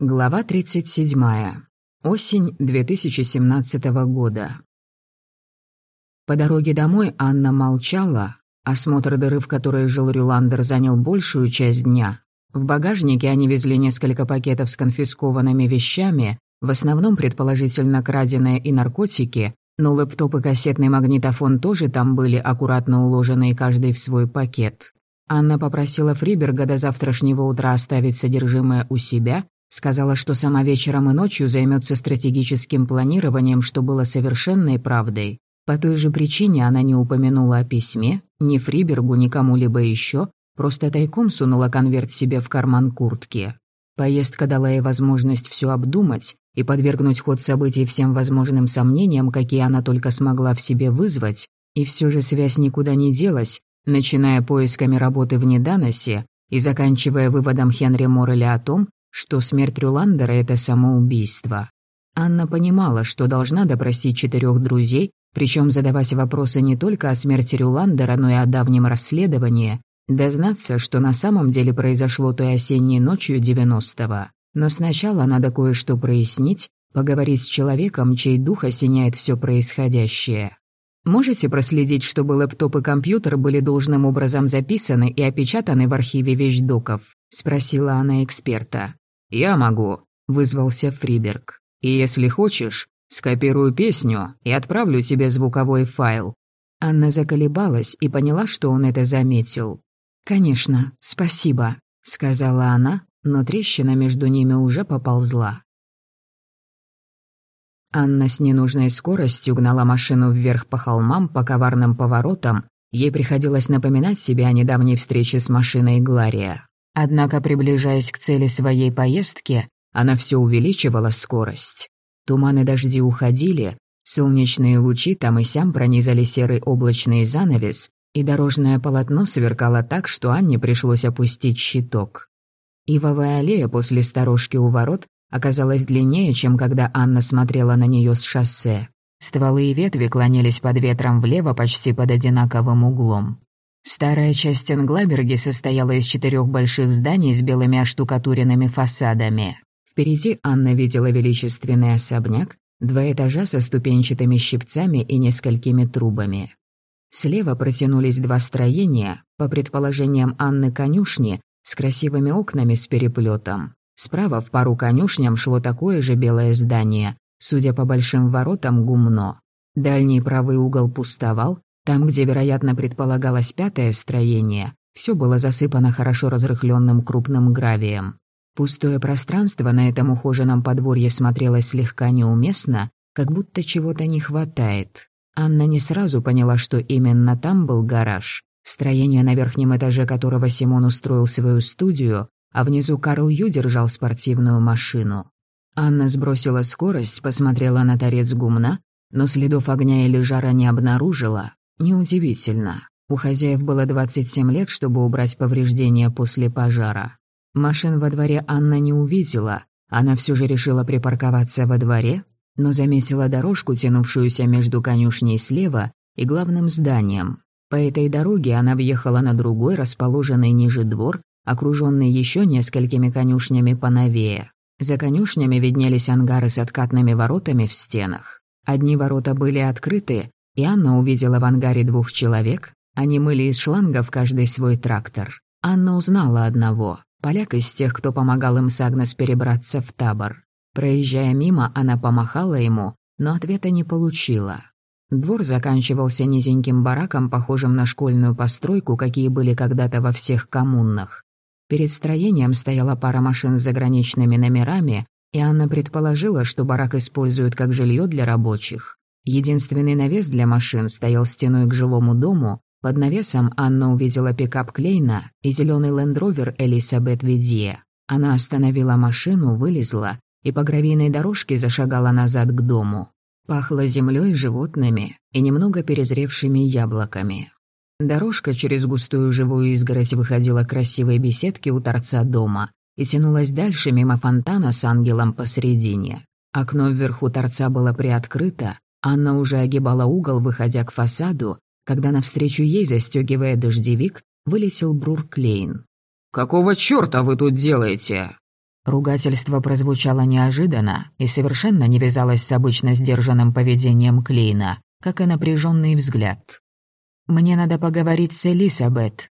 Глава 37. Осень 2017 года. По дороге домой Анна молчала. Осмотр дыры, в которой жил Рюландер, занял большую часть дня. В багажнике они везли несколько пакетов с конфискованными вещами, в основном предположительно краденые и наркотики, но лэптоп и кассетный магнитофон тоже там были аккуратно уложены каждый в свой пакет. Анна попросила Фриберга до завтрашнего утра оставить содержимое у себя Сказала, что сама вечером и ночью займется стратегическим планированием, что было совершенной правдой. По той же причине она не упомянула о письме, ни Фрибергу, ни кому-либо еще, просто тайком сунула конверт себе в карман куртки. Поездка дала ей возможность все обдумать и подвергнуть ход событий всем возможным сомнениям, какие она только смогла в себе вызвать, и все же связь никуда не делась, начиная поисками работы в Неданосе и заканчивая выводом Хенри Морреля о том, что смерть Рюландера — это самоубийство. Анна понимала, что должна допросить четырех друзей, причем задавать вопросы не только о смерти Рюландера, но и о давнем расследовании, дознаться, что на самом деле произошло той осенней ночью 90-го. Но сначала надо кое-что прояснить, поговорить с человеком, чей дух осеняет все происходящее. Можете проследить, чтобы лэптоп и компьютер были должным образом записаны и опечатаны в архиве вещдоков? Спросила она эксперта. «Я могу», — вызвался Фриберг. «И если хочешь, скопирую песню и отправлю тебе звуковой файл». Анна заколебалась и поняла, что он это заметил. «Конечно, спасибо», — сказала она, но трещина между ними уже поползла. Анна с ненужной скоростью гнала машину вверх по холмам по коварным поворотам. Ей приходилось напоминать себе о недавней встрече с машиной Глария. Однако, приближаясь к цели своей поездки, она все увеличивала скорость. Туманы дожди уходили, солнечные лучи там и сям пронизали серый облачный занавес, и дорожное полотно сверкало так, что Анне пришлось опустить щиток. Ивовая аллея после сторожки у ворот оказалась длиннее, чем когда Анна смотрела на нее с шоссе. Стволы и ветви клонились под ветром влево почти под одинаковым углом. Старая часть Энглаберги состояла из четырех больших зданий с белыми оштукатуренными фасадами. Впереди Анна видела величественный особняк, два этажа со ступенчатыми щипцами и несколькими трубами. Слева протянулись два строения, по предположениям Анны конюшни, с красивыми окнами с переплетом. Справа в пару конюшням шло такое же белое здание, судя по большим воротам, гумно. Дальний правый угол пустовал, там, где, вероятно, предполагалось пятое строение, все было засыпано хорошо разрыхленным крупным гравием. Пустое пространство на этом ухоженном подворье смотрелось слегка неуместно, как будто чего-то не хватает. Анна не сразу поняла, что именно там был гараж, строение на верхнем этаже которого Симон устроил свою студию, а внизу Карл Ю держал спортивную машину. Анна сбросила скорость, посмотрела на торец гумна, но следов огня или жара не обнаружила, Неудивительно. У хозяев было 27 лет, чтобы убрать повреждения после пожара. Машин во дворе Анна не увидела. Она все же решила припарковаться во дворе, но заметила дорожку, тянувшуюся между конюшней слева и главным зданием. По этой дороге она въехала на другой, расположенный ниже двор, окруженный еще несколькими конюшнями поновее. За конюшнями виднелись ангары с откатными воротами в стенах. Одни ворота были открыты, и Анна увидела в ангаре двух человек. Они мыли из шлангов каждый свой трактор. Анна узнала одного, поляк из тех, кто помогал им с Агнес перебраться в табор. Проезжая мимо, она помахала ему, но ответа не получила. Двор заканчивался низеньким бараком, похожим на школьную постройку, какие были когда-то во всех коммунах. Перед строением стояла пара машин с заграничными номерами, и Анна предположила, что барак используют как жилье для рабочих. Единственный навес для машин стоял стеной к жилому дому. Под навесом Анна увидела пикап Клейна и зеленый лендровер Элисабет Видье. Она остановила машину, вылезла и по гравийной дорожке зашагала назад к дому. Пахло землей, животными и немного перезревшими яблоками. Дорожка через густую живую изгородь выходила к красивой беседке у торца дома и тянулась дальше мимо фонтана с ангелом посередине. Окно вверху торца было приоткрыто, Анна уже огибала угол, выходя к фасаду, когда навстречу ей, застегивая дождевик, вылетел Брур Клейн. «Какого чёрта вы тут делаете?» Ругательство прозвучало неожиданно и совершенно не вязалось с обычно сдержанным поведением Клейна, как и напряженный взгляд. «Мне надо поговорить с Элисабет».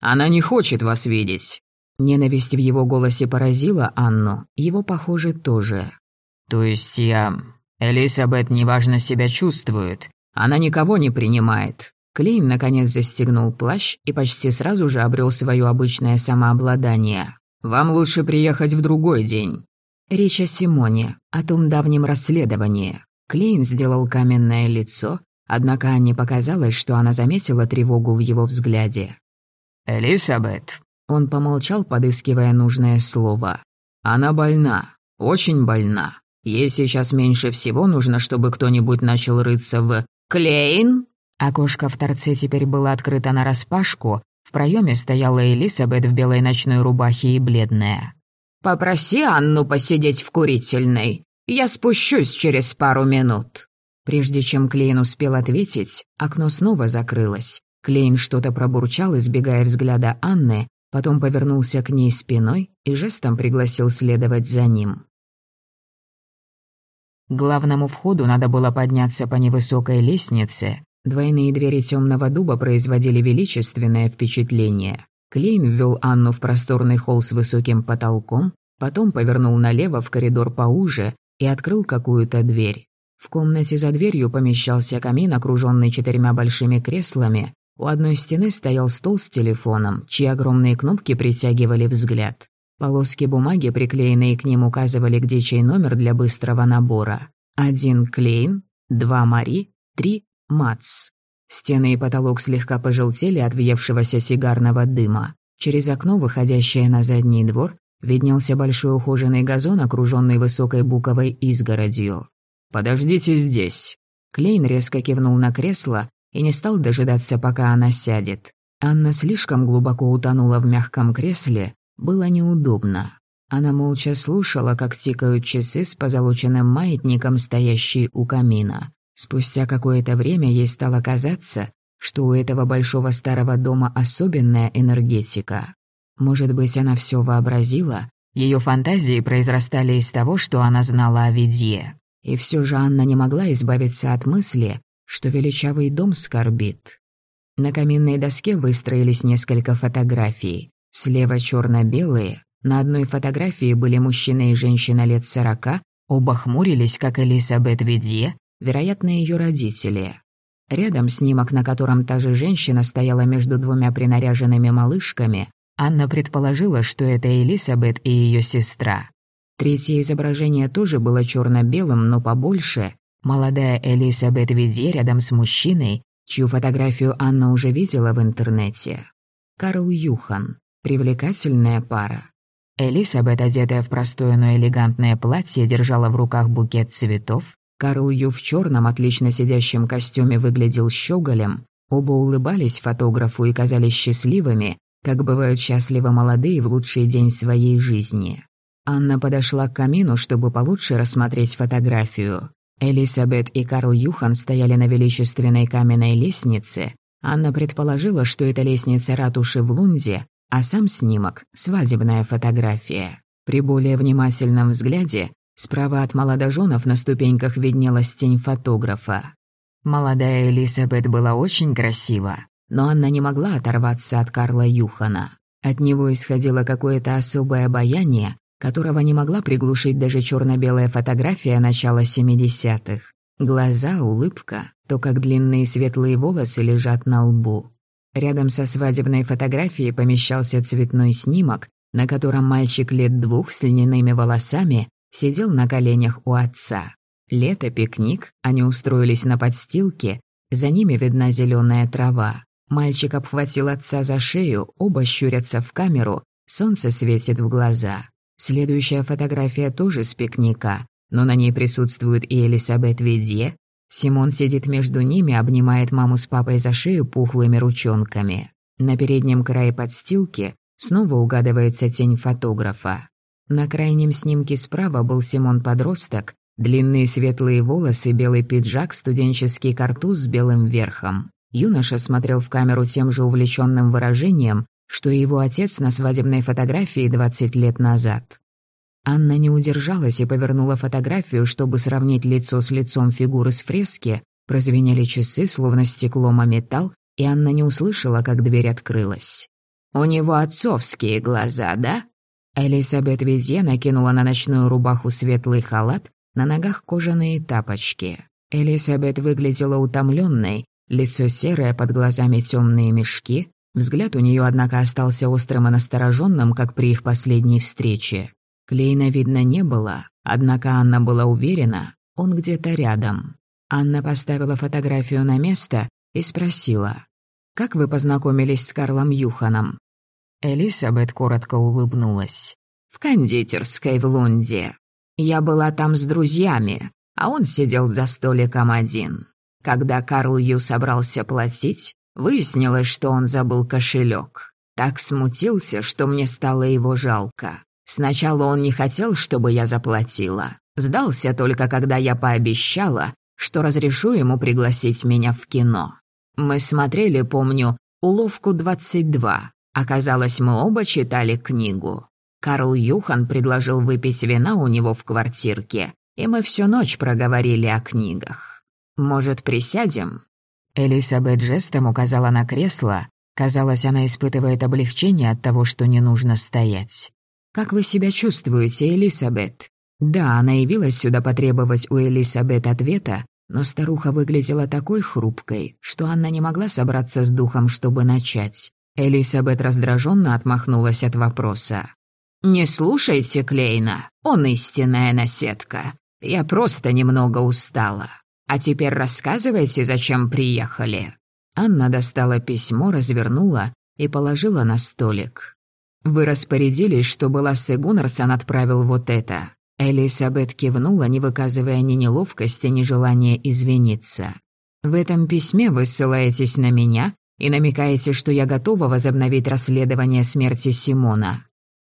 «Она не хочет вас видеть». Ненависть в его голосе поразила Анну, его, похоже, тоже. «То есть я... Элисабет неважно себя чувствует. Она никого не принимает». Клейн наконец застегнул плащ и почти сразу же обрел свое обычное самообладание. Вам лучше приехать в другой день». Речь о Симоне, о том давнем расследовании. Клейн сделал каменное лицо, однако Анне показалось, что она заметила тревогу в его взгляде. «Элисабет». Он помолчал, подыскивая нужное слово. «Она больна, очень больна. Ей сейчас меньше всего нужно, чтобы кто-нибудь начал рыться в... Клейн?» Окошко в торце теперь было открыто нараспашку, в проеме стояла Элисабет в белой ночной рубахе и бледная. «Попроси Анну посидеть в курительной. Я спущусь через пару минут». Прежде чем Клейн успел ответить, окно снова закрылось. Клейн что-то пробурчал, избегая взгляда Анны, потом повернулся к ней спиной и жестом пригласил следовать за ним. Главному входу надо было подняться по невысокой лестнице, Двойные двери темного дуба производили величественное впечатление. Клейн ввел Анну в просторный холл с высоким потолком, потом повернул налево в коридор поуже и открыл какую-то дверь. В комнате за дверью помещался камин, окруженный четырьмя большими креслами. У одной стены стоял стол с телефоном, чьи огромные кнопки притягивали взгляд. Полоски бумаги, приклеенные к ним, указывали, где чей номер для быстрого набора. Один Клейн, два Мари, три Мац. Стены и потолок слегка пожелтели от въевшегося сигарного дыма. Через окно, выходящее на задний двор, виднелся большой ухоженный газон, окруженный высокой буковой изгородью. «Подождите здесь». Клейн резко кивнул на кресло и не стал дожидаться, пока она сядет. Анна слишком глубоко утонула в мягком кресле, было неудобно. Она молча слушала, как тикают часы с позолоченным маятником, стоящие у камина. Спустя какое-то время ей стало казаться, что у этого большого старого дома особенная энергетика. Может быть, она все вообразила? Ее фантазии произрастали из того, что она знала о Видье. И все же Анна не могла избавиться от мысли, что величавый дом скорбит. На каминной доске выстроились несколько фотографий. Слева черно белые на одной фотографии были мужчина и женщина лет сорока, оба хмурились, как Элизабет Видье, вероятно, ее родители. Рядом снимок, на котором та же женщина стояла между двумя принаряженными малышками, Анна предположила, что это Элисабет и ее сестра. Третье изображение тоже было черно-белым, но побольше. Молодая Элисабет Видье рядом с мужчиной, чью фотографию Анна уже видела в интернете. Карл Юхан. Привлекательная пара. Элисабет, одетая в простое, но элегантное платье, держала в руках букет цветов, Карл Ю в черном, отлично сидящем костюме выглядел щеголем. Оба улыбались фотографу и казались счастливыми, как бывают счастливы молодые в лучший день своей жизни. Анна подошла к камину, чтобы получше рассмотреть фотографию. Элисабет и Карл Юхан стояли на величественной каменной лестнице. Анна предположила, что это лестница ратуши в Лунзе, а сам снимок — свадебная фотография. При более внимательном взгляде Справа от молодоженов на ступеньках виднелась тень фотографа. Молодая Элисабет была очень красива, но Анна не могла оторваться от Карла Юхана. От него исходило какое-то особое обаяние, которого не могла приглушить даже черно-белая фотография начала 70-х. Глаза, улыбка, то, как длинные светлые волосы лежат на лбу. Рядом со свадебной фотографией помещался цветной снимок, на котором мальчик лет двух с льняными волосами сидел на коленях у отца. Лето, пикник, они устроились на подстилке, за ними видна зеленая трава. Мальчик обхватил отца за шею, оба щурятся в камеру, солнце светит в глаза. Следующая фотография тоже с пикника, но на ней присутствует и Элисабет Видье. Симон сидит между ними, обнимает маму с папой за шею пухлыми ручонками. На переднем крае подстилки снова угадывается тень фотографа. На крайнем снимке справа был Симон-подросток, длинные светлые волосы, белый пиджак, студенческий картуз с белым верхом. Юноша смотрел в камеру тем же увлеченным выражением, что и его отец на свадебной фотографии 20 лет назад. Анна не удержалась и повернула фотографию, чтобы сравнить лицо с лицом фигуры с фрески. Прозвенели часы, словно стеклом о металл, и Анна не услышала, как дверь открылась. «У него отцовские глаза, да?» Элизабет Видье накинула на ночную рубаху светлый халат, на ногах кожаные тапочки. Элизабет выглядела утомленной, лицо серое, под глазами темные мешки. Взгляд у нее, однако, остался острым и настороженным, как при их последней встрече. Клейна видно не было, однако Анна была уверена, он где-то рядом. Анна поставила фотографию на место и спросила, «Как вы познакомились с Карлом Юханом?» Элисабет коротко улыбнулась. «В кондитерской в Лунде. Я была там с друзьями, а он сидел за столиком один. Когда Карл Ю собрался платить, выяснилось, что он забыл кошелек. Так смутился, что мне стало его жалко. Сначала он не хотел, чтобы я заплатила. Сдался только, когда я пообещала, что разрешу ему пригласить меня в кино. Мы смотрели, помню, «Уловку 22». Оказалось, мы оба читали книгу. Карл Юхан предложил выпить вина у него в квартирке, и мы всю ночь проговорили о книгах. Может, присядем?» Элисабет жестом указала на кресло. Казалось, она испытывает облегчение от того, что не нужно стоять. «Как вы себя чувствуете, Элисабет?» Да, она явилась сюда потребовать у Элисабет ответа, но старуха выглядела такой хрупкой, что Анна не могла собраться с духом, чтобы начать. Элисабет раздраженно отмахнулась от вопроса. «Не слушайте Клейна, он истинная наседка. Я просто немного устала. А теперь рассказывайте, зачем приехали». Анна достала письмо, развернула и положила на столик. «Вы распорядились, чтобы Лассе Гуннерсон отправил вот это». Элисабет кивнула, не выказывая ни неловкости, ни желания извиниться. «В этом письме вы ссылаетесь на меня и намекаете, что я готова возобновить расследование смерти Симона.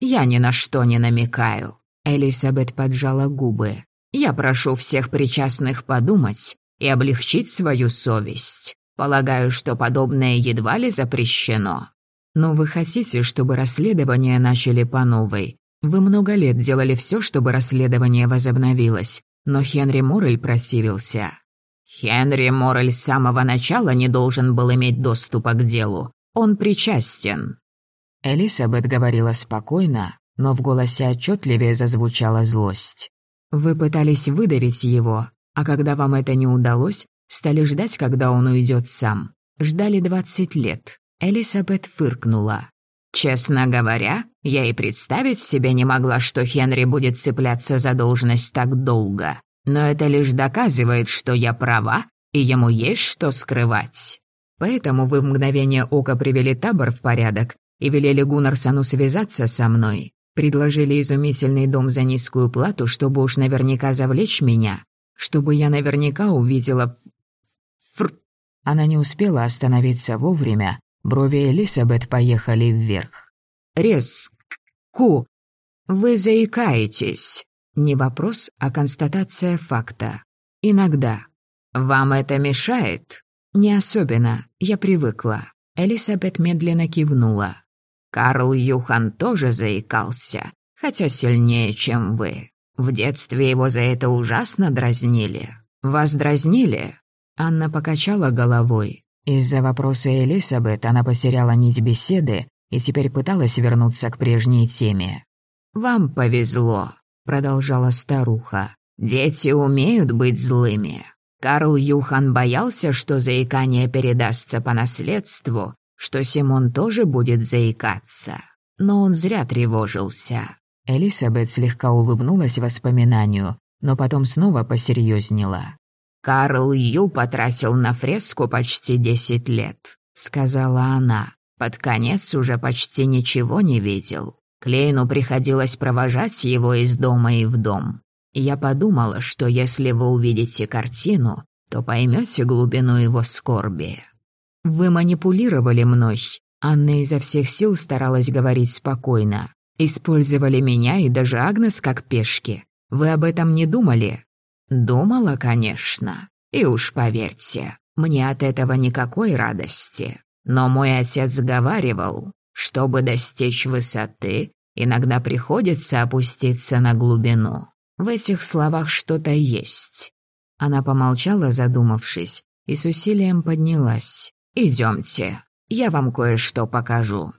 «Я ни на что не намекаю», — Элисабет поджала губы. «Я прошу всех причастных подумать и облегчить свою совесть. Полагаю, что подобное едва ли запрещено». «Но вы хотите, чтобы расследование начали по новой? Вы много лет делали все, чтобы расследование возобновилось, но Хенри Моррель просивился». «Хенри Моррель с самого начала не должен был иметь доступа к делу. Он причастен», Элисабет говорила спокойно, но в голосе отчетливее зазвучала злость. «Вы пытались выдавить его, а когда вам это не удалось, стали ждать, когда он уйдет сам. Ждали двадцать лет». Элисабет фыркнула. «Честно говоря, я и представить себе не могла, что Хенри будет цепляться за должность так долго. Но это лишь доказывает, что я права, и ему есть что скрывать». Поэтому вы в мгновение ока привели табор в порядок и велели Гуннарсону связаться со мной. Предложили изумительный дом за низкую плату, чтобы уж наверняка завлечь меня, чтобы я наверняка увидела... Фр... Она не успела остановиться вовремя, брови Элисабет поехали вверх. «Резку! Вы заикаетесь!» Не вопрос, а констатация факта. Иногда. «Вам это мешает?» «Не особенно, я привыкла». Элисабет медленно кивнула. Карл Юхан тоже заикался, хотя сильнее, чем вы. В детстве его за это ужасно дразнили. Вас дразнили?» Анна покачала головой. Из-за вопроса Элисабет она потеряла нить беседы и теперь пыталась вернуться к прежней теме. «Вам повезло», — продолжала старуха. «Дети умеют быть злыми. Карл Юхан боялся, что заикание передастся по наследству, что Симон тоже будет заикаться. Но он зря тревожился. Элисабет слегка улыбнулась воспоминанию, но потом снова посерьезнела. «Карл Ю потратил на фреску почти десять лет», — сказала она. Под конец уже почти ничего не видел. Клейну приходилось провожать его из дома и в дом. Я подумала, что если вы увидите картину, то поймете глубину его скорби. «Вы манипулировали мной». Анна изо всех сил старалась говорить спокойно. «Использовали меня и даже Агнес как пешки. Вы об этом не думали?» «Думала, конечно. И уж поверьте, мне от этого никакой радости. Но мой отец говаривал, чтобы достичь высоты, Иногда приходится опуститься на глубину. В этих словах что-то есть». Она помолчала, задумавшись, и с усилием поднялась. «Идемте, я вам кое-что покажу».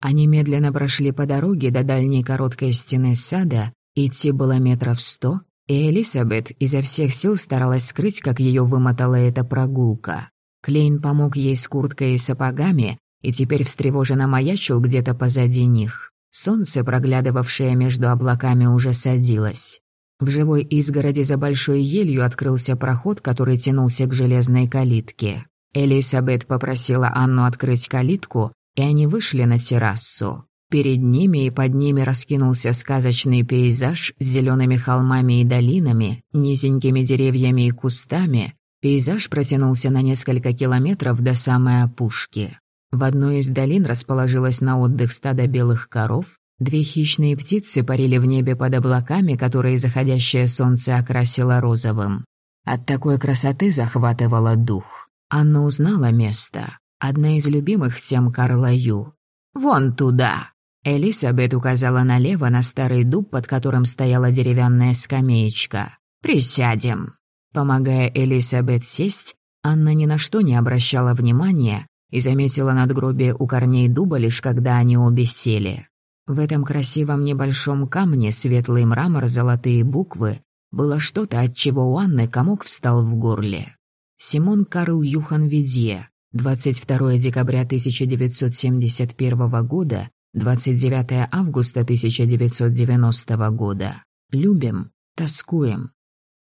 Они медленно прошли по дороге до дальней короткой стены сада, идти было метров сто, и Элисабет изо всех сил старалась скрыть, как ее вымотала эта прогулка. Клейн помог ей с курткой и сапогами, и теперь встревоженно маячил где-то позади них. Солнце, проглядывавшее между облаками, уже садилось. В живой изгороди за большой елью открылся проход, который тянулся к железной калитке. Элисабет попросила Анну открыть калитку, и они вышли на террасу. Перед ними и под ними раскинулся сказочный пейзаж с зелеными холмами и долинами, низенькими деревьями и кустами. Пейзаж протянулся на несколько километров до самой опушки. В одной из долин расположилась на отдых стадо белых коров. Две хищные птицы парили в небе под облаками, которые заходящее солнце окрасило розовым. От такой красоты захватывало дух. Анна узнала место. Одна из любимых тем Карла Ю. «Вон туда!» Элисабет указала налево на старый дуб, под которым стояла деревянная скамеечка. «Присядем». Помогая Элисабет сесть, Анна ни на что не обращала внимания и заметила надгробие у корней дуба лишь когда они обе сели. В этом красивом небольшом камне светлый мрамор, золотые буквы было что-то, от чего у Анны комок встал в горле. Симон Карл Юхан Видье, 22 декабря 1971 года, 29 августа 1990 года. Любим, тоскуем.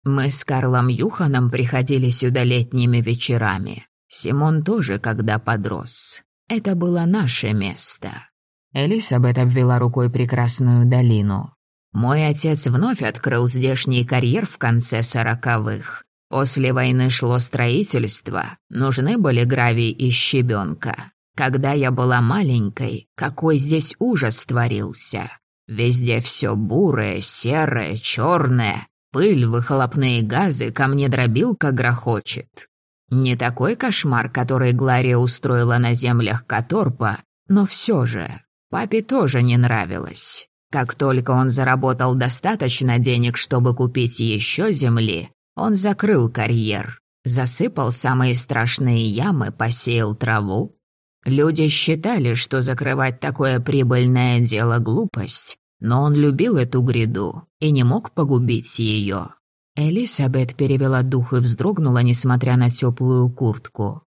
Мы с Карлом Юханом приходили сюда летними вечерами. Симон тоже, когда подрос. Это было наше место. Элисабет обвела рукой прекрасную долину. Мой отец вновь открыл здешний карьер в конце сороковых. После войны шло строительство, нужны были гравий и щебенка. Когда я была маленькой, какой здесь ужас творился. Везде все бурое, серое, черное, пыль, выхлопные газы, ко мне дробилка грохочет. Не такой кошмар, который Глария устроила на землях Каторпа, но все же, папе тоже не нравилось. Как только он заработал достаточно денег, чтобы купить еще земли, он закрыл карьер, засыпал самые страшные ямы, посеял траву. Люди считали, что закрывать такое прибыльное дело – глупость, но он любил эту гряду и не мог погубить ее. Элисабет перевела дух и вздрогнула, несмотря на теплую куртку.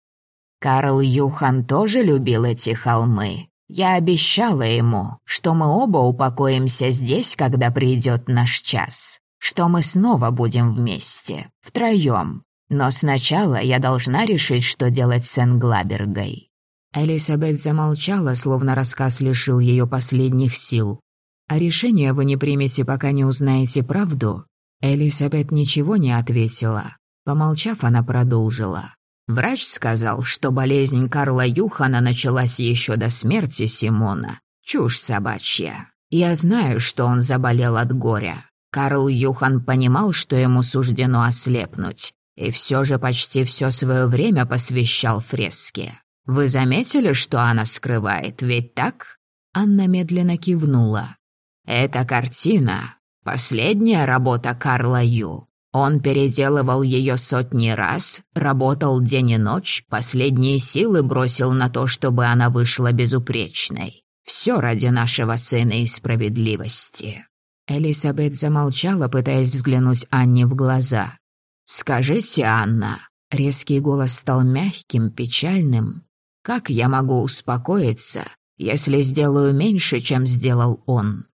Карл Юхан тоже любил эти холмы. Я обещала ему, что мы оба упокоимся здесь, когда придет наш час что мы снова будем вместе, втроем. Но сначала я должна решить, что делать с Энглабергой». Элисабет замолчала, словно рассказ лишил ее последних сил. «А решение вы не примете, пока не узнаете правду?» Элисабет ничего не ответила. Помолчав, она продолжила. Врач сказал, что болезнь Карла Юхана началась еще до смерти Симона. Чушь собачья. Я знаю, что он заболел от горя. Карл Юхан понимал, что ему суждено ослепнуть, и все же почти все свое время посвящал фреске. Вы заметили, что она скрывает, ведь так? Анна медленно кивнула. Эта картина — последняя работа Карла Ю. Он переделывал ее сотни раз, работал день и ночь, последние силы бросил на то, чтобы она вышла безупречной. Все ради нашего сына и справедливости. Элисабет замолчала, пытаясь взглянуть Анне в глаза. «Скажите, Анна...» Резкий голос стал мягким, печальным. «Как я могу успокоиться, если сделаю меньше, чем сделал он?